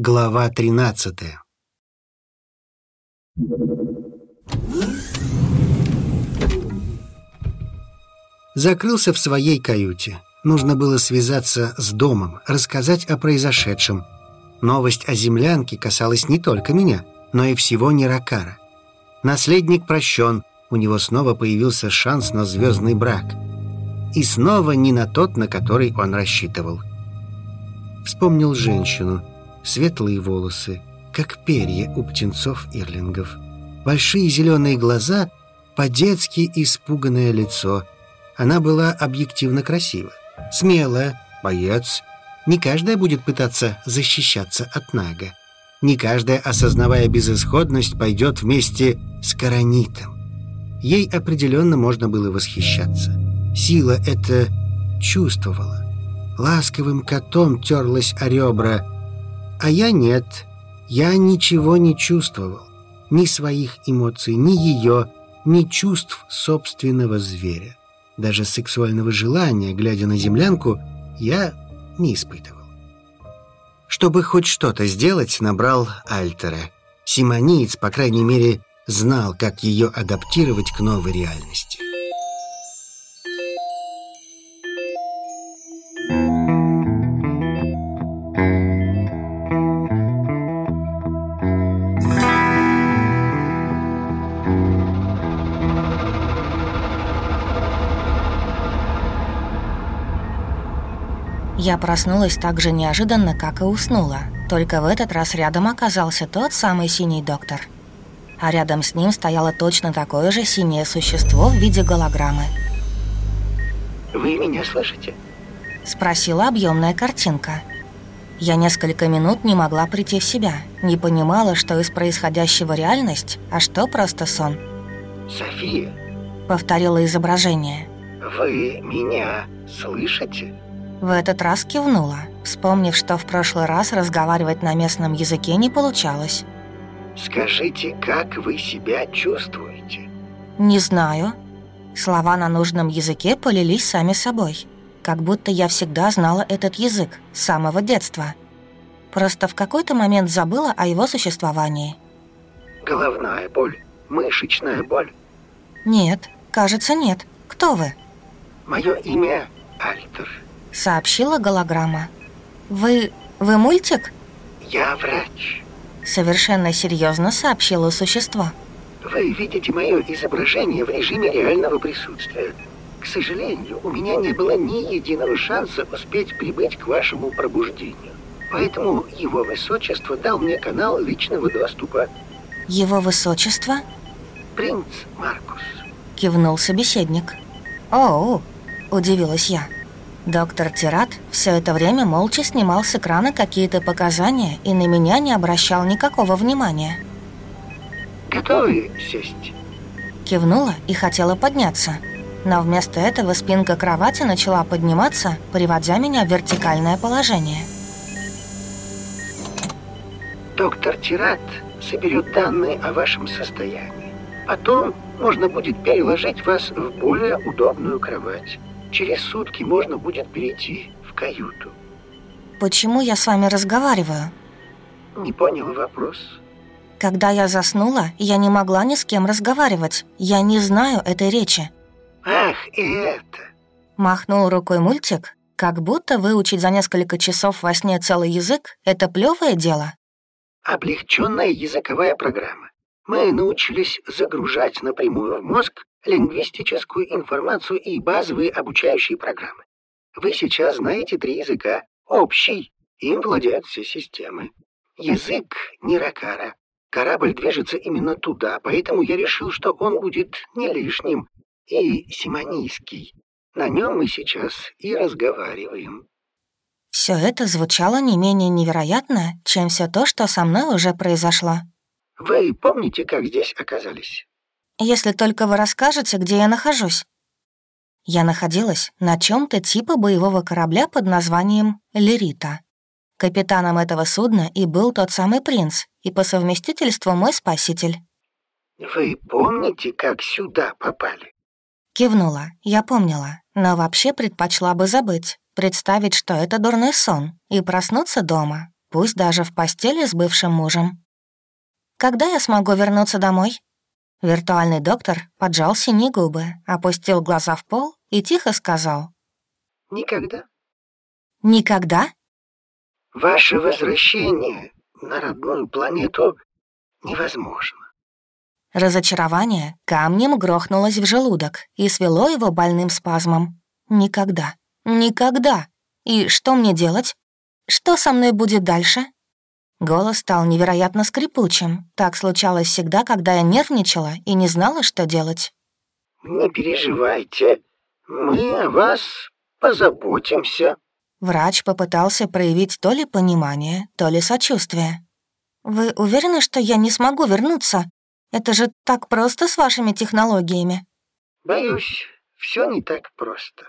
Глава 13 Закрылся в своей каюте. Нужно было связаться с домом, рассказать о произошедшем. Новость о землянке касалась не только меня, но и всего Неракара. Наследник прощен, у него снова появился шанс на звездный брак. И снова не на тот, на который он рассчитывал. Вспомнил женщину, светлые волосы, как перья у птенцов-ирлингов, большие зеленые глаза, по-детски испуганное лицо. Она была объективно красива, смелая, боец. Не каждая будет пытаться защищаться от Нага. Не каждая, осознавая безысходность, пойдет вместе с Каранитом. Ей определенно можно было восхищаться. Сила это чувствовала. Ласковым котом терлась о ребра. А я нет. Я ничего не чувствовал. Ни своих эмоций, ни ее, ни чувств собственного зверя. Даже сексуального желания, глядя на землянку, я не испытывал. Чтобы хоть что-то сделать, набрал Альтера. Симониец, по крайней мере, знал, как ее адаптировать к новой реальности. Я проснулась так же неожиданно, как и уснула. Только в этот раз рядом оказался тот самый синий доктор – а рядом с ним стояло точно такое же синее существо в виде голограммы. «Вы меня слышите?» — спросила объемная картинка. Я несколько минут не могла прийти в себя, не понимала, что из происходящего реальность, а что просто сон. «София?» — повторила изображение. «Вы меня слышите?» В этот раз кивнула, вспомнив, что в прошлый раз разговаривать на местном языке не получалось. Скажите, как вы себя чувствуете? Не знаю. Слова на нужном языке полились сами собой. Как будто я всегда знала этот язык с самого детства. Просто в какой-то момент забыла о его существовании. Головная боль, мышечная боль. Нет, кажется, нет. Кто вы? Мое имя Альтер. Сообщила голограмма. Вы... вы мультик? Я врач. Совершенно серьезно сообщило существо. Вы видите мое изображение в режиме реального присутствия. К сожалению, у меня не было ни единого шанса успеть прибыть к вашему пробуждению. Поэтому его высочество дал мне канал личного доступа. Его высочество? Принц Маркус. Кивнул собеседник. Оу, удивилась я. Доктор Тират все это время молча снимал с экрана какие-то показания и на меня не обращал никакого внимания. «Готовы сесть?» Кивнула и хотела подняться. Но вместо этого спинка кровати начала подниматься, приводя меня в вертикальное положение. «Доктор Тират соберет данные о вашем состоянии. Потом можно будет переложить вас в более удобную кровать. Через сутки можно будет перейти в каюту. Почему я с вами разговариваю? Не понял вопрос. Когда я заснула, я не могла ни с кем разговаривать. Я не знаю этой речи. Ах, и это. Махнул рукой мультик, как будто выучить за несколько часов во сне целый язык — это плевое дело. Облегченная языковая программа. Мы научились загружать напрямую в мозг лингвистическую информацию и базовые обучающие программы. Вы сейчас знаете три языка. Общий. Им владеют все системы. Язык Ниракара. Корабль движется именно туда, поэтому я решил, что он будет не лишним. И симонийский. На нем мы сейчас и разговариваем. Все это звучало не менее невероятно, чем все то, что со мной уже произошло. Вы помните, как здесь оказались? если только вы расскажете, где я нахожусь». Я находилась на чем то типа боевого корабля под названием «Лерита». Капитаном этого судна и был тот самый принц, и по совместительству мой спаситель. «Вы помните, как сюда попали?» Кивнула, я помнила, но вообще предпочла бы забыть, представить, что это дурной сон, и проснуться дома. пусть даже в постели с бывшим мужем. Когда я смогу вернуться домой? Виртуальный доктор поджал синие губы, опустил глаза в пол и тихо сказал. «Никогда». «Никогда?» «Ваше возвращение на родную планету невозможно». Разочарование камнем грохнулось в желудок и свело его больным спазмом. «Никогда, никогда. И что мне делать? Что со мной будет дальше?» Голос стал невероятно скрипучим. Так случалось всегда, когда я нервничала и не знала, что делать. «Не переживайте, мы о вас позаботимся». Врач попытался проявить то ли понимание, то ли сочувствие. «Вы уверены, что я не смогу вернуться? Это же так просто с вашими технологиями». «Боюсь, все не так просто.